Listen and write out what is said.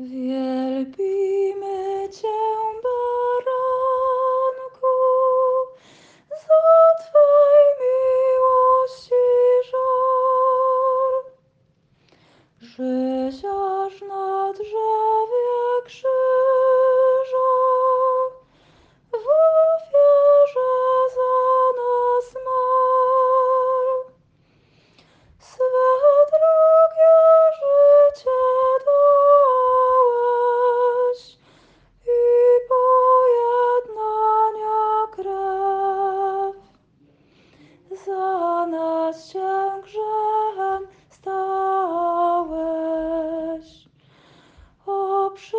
Wielbimy Cię, baranku, za Twej miłości żar, życiaż dla nas się grzechem stałeś. O, przy